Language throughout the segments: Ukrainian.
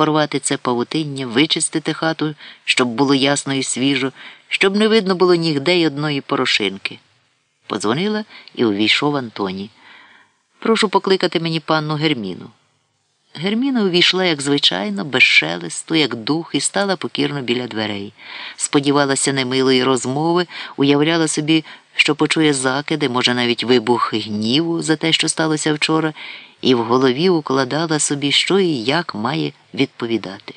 порвати це павутиння, вичистити хату, щоб було ясно і свіжо, щоб не видно було нігде й одної порошинки. Подзвонила і увійшов Антоній. Прошу покликати мені панну Герміну. Герміна увійшла, як звичайно, без шелесту, як дух, і стала покірно біля дверей. Сподівалася немилої розмови, уявляла собі, що почує закиди, може, навіть вибух гніву за те, що сталося вчора, і в голові укладала собі, що і як має відповідати.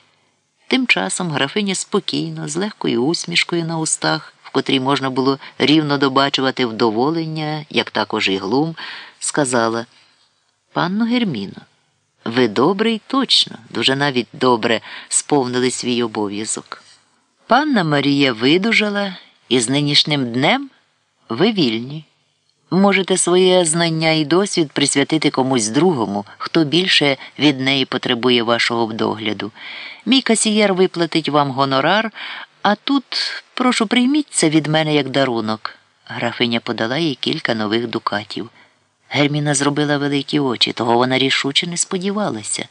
Тим часом графиня спокійно, з легкою усмішкою на устах, в котрій можна було рівно добачувати вдоволення, як також і глум, сказала Панно Герміно. Ви добре й точно, дуже навіть добре сповнили свій обов'язок. Панна Марія видужала, і з нинішнім днем ви вільні. Можете своє знання і досвід присвятити комусь другому, хто більше від неї потребує вашого догляду. Мій касієр виплатить вам гонорар, а тут прошу прийміть це від мене як дарунок. Графиня подала їй кілька нових дукатів. Герміна зробила великі очі, того вона рішуче не сподівалася.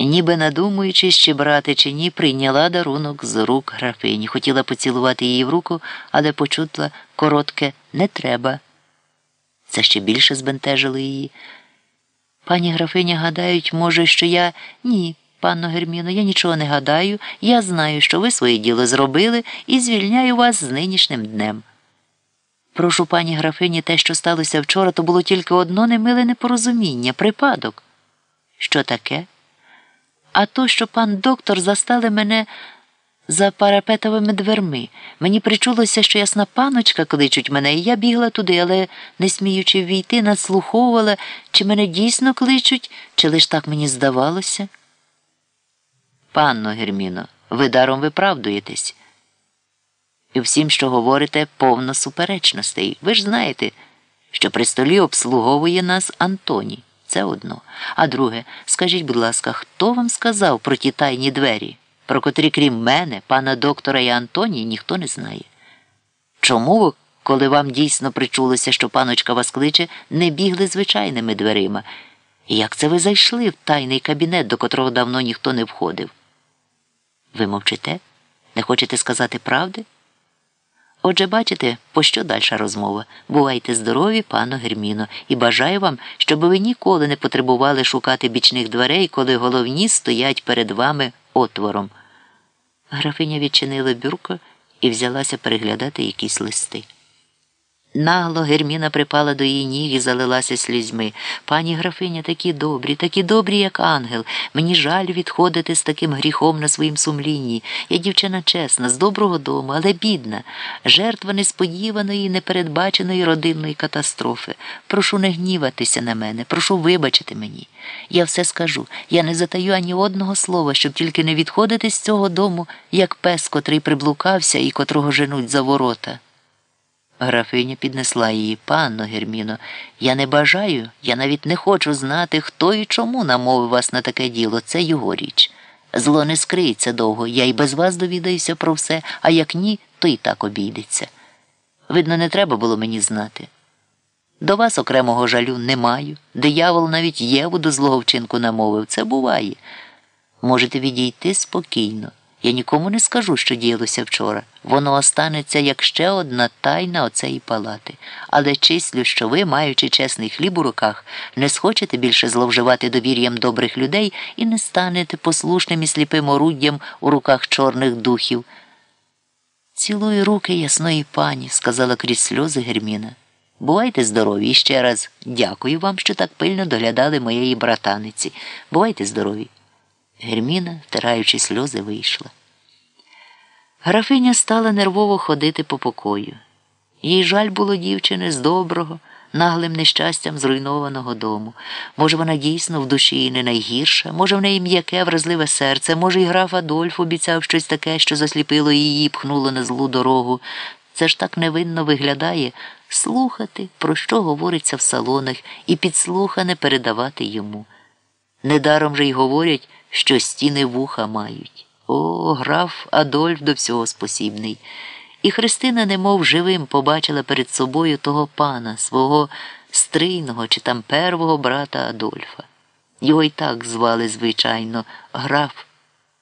Ніби надумуючись, чи брати, чи ні, прийняла дарунок з рук графині. Хотіла поцілувати її в руку, але почутла коротке не треба. Це ще більше збентежило її. Пані графиня гадають, може, що я. Ні, панно Герміно, я нічого не гадаю. Я знаю, що ви своє діло зробили, і звільняю вас з нинішнім днем. Прошу пані графині, те, що сталося вчора, то було тільки одно немиле непорозуміння, припадок. Що таке? А то, що пан доктор застали мене за парапетовими дверми. Мені причулося, що ясна паночка кличуть мене, і я бігла туди, але, не сміючи ввійти, надслуховувала, чи мене дійсно кличуть, чи лиш так мені здавалося. Панно Герміно, ви даром виправдуєтесь. І всім, що говорите, повно суперечностей. Ви ж знаєте, що при столі обслуговує нас Антоній. Це одно. А друге, скажіть, будь ласка, хто вам сказав про ті тайні двері, про котрі, крім мене, пана доктора і Антонії, ніхто не знає? Чому ви, коли вам дійсно причулося, що паночка вас кличе, не бігли звичайними дверима? І як це ви зайшли в тайний кабінет, до котрого давно ніхто не входив? Ви мовчите? Не хочете сказати правди? Отже, бачите, пощо дальша розмова. Бувайте здорові, пано Герміно, і бажаю вам, щоб ви ніколи не потребували шукати бічних дверей, коли головні стоять перед вами отвором. Графиня відчинила бюрко і взялася переглядати якісь листи. Нагло Герміна припала до її ніг і залилася слізьми. Пані графиня такі добрі, такі добрі, як ангел. Мені жаль відходити з таким гріхом на своїм сумлінні. Я дівчина чесна, з доброго дому, але бідна, жертва несподіваної, непередбаченої родинної катастрофи. Прошу не гніватися на мене, прошу вибачити мені. Я все скажу. Я не затаю ані одного слова, щоб тільки не відходити з цього дому, як пес, котрий приблукався і котрого женуть за ворота. Графиня піднесла її панно Герміно. Я не бажаю, я навіть не хочу знати, хто і чому намовив вас на таке діло. Це його річ. Зло не скриється довго, я й без вас довідаюся про все, а як ні, то і так обійдеться. Видно, не треба було мені знати. До вас окремого жалю не маю. Диявол навіть Єву до злого вчинку намовив. Це буває. Можете відійти спокійно. Я нікому не скажу, що діялося вчора. Воно останеться як ще одна тайна оцеї палати. Але числю, що ви, маючи чесний хліб у руках, не схочете більше зловживати довір'ям добрих людей і не станете послушним і сліпим оруддям у руках чорних духів. Цілої руки ясної пані, сказала крізь сльози Герміна. Бувайте здорові і ще раз дякую вам, що так пильно доглядали моєї братаниці. Бувайте здорові. Герміна, втираючи сльози, вийшла. Графиня стала нервово ходити по покою. Їй жаль було дівчини з доброго, наглим нещастям зруйнованого дому. Може, вона дійсно в душі і не найгірша, може, в неї м'яке, вразливе серце, може, і граф Адольф обіцяв щось таке, що засліпило її пхнуло на злу дорогу. Це ж так невинно виглядає слухати, про що говориться в салонах, і підслухане передавати йому. Недаром же й говорять, що стіни вуха мають. О, граф Адольф до всього спосібний. І Христина, немов живим, побачила перед собою того пана, свого стрийного чи там первого брата Адольфа. Його й так звали, звичайно, граф